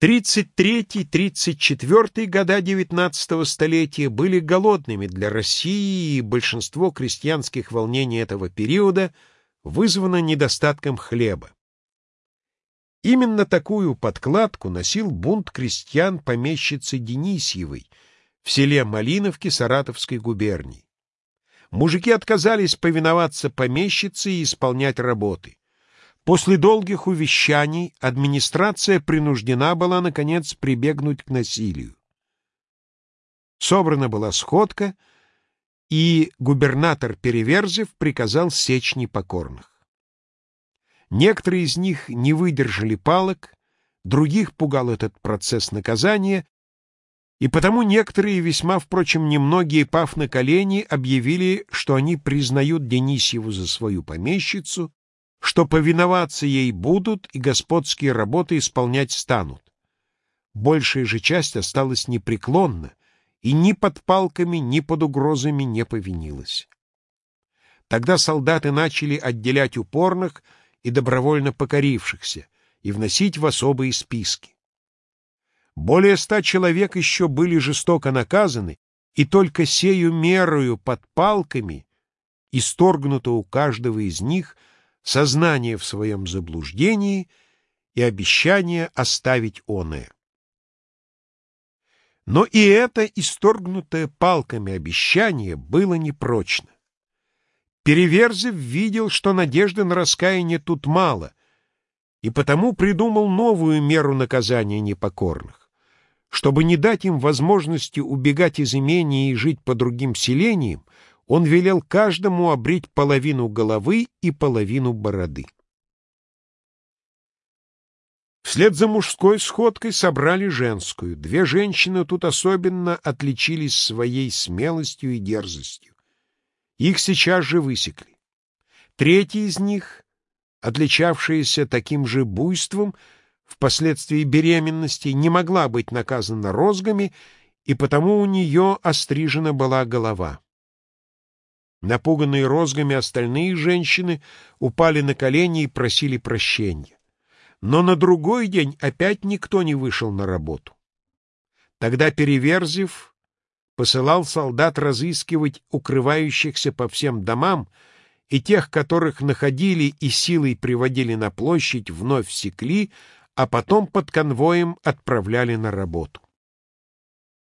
33-34 года XIX столетия были голодными для России, и большинство крестьянских волнений этого периода вызвано недостатком хлеба. Именно такую подкладку носил бунт крестьян помещицы Денисьевой в селе Малиновки Саратовской губернии. Мужики отказались повиноваться помещице и исполнять работы. После долгих увещаний администрация принуждена была, наконец, прибегнуть к насилию. Собрана была сходка, и губернатор Переверзев приказал сечь непокорных. Некоторые из них не выдержали палок, других пугал этот процесс наказания, и потому некоторые, весьма, впрочем, немногие, пав на колени, объявили, что они признают Денисьеву за свою помещицу что повиноваться ей будут и господские работы исполнять станут. Большая же часть осталась непреклонна и ни под палками, ни под угрозами не повинилась. Тогда солдаты начали отделять упорных и добровольно покорившихся и вносить в особые списки. Более ста человек еще были жестоко наказаны, и только сею мерою под палками исторгнуто у каждого из них — сознание в своем заблуждении и обещание оставить оное. Но и это исторгнутое палками обещание было непрочно. Переверзев видел, что надежды на раскаяние тут мало, и потому придумал новую меру наказания непокорных. Чтобы не дать им возможности убегать из имения и жить по другим селениям, он велел каждому обрить половину головы и половину бороды. Вслед за мужской сходкой собрали женскую. Две женщины тут особенно отличились своей смелостью и дерзостью. Их сейчас же высекли. Третья из них, отличавшаяся таким же буйством, впоследствии беременности не могла быть наказана розгами, и потому у нее острижена была голова. Напуганные розгами остальные женщины упали на колени и просили прощения. Но на другой день опять никто не вышел на работу. Тогда Переверзев посылал солдат разыскивать укрывающихся по всем домам, и тех, которых находили и силой приводили на площадь, вновь секли, а потом под конвоем отправляли на работу.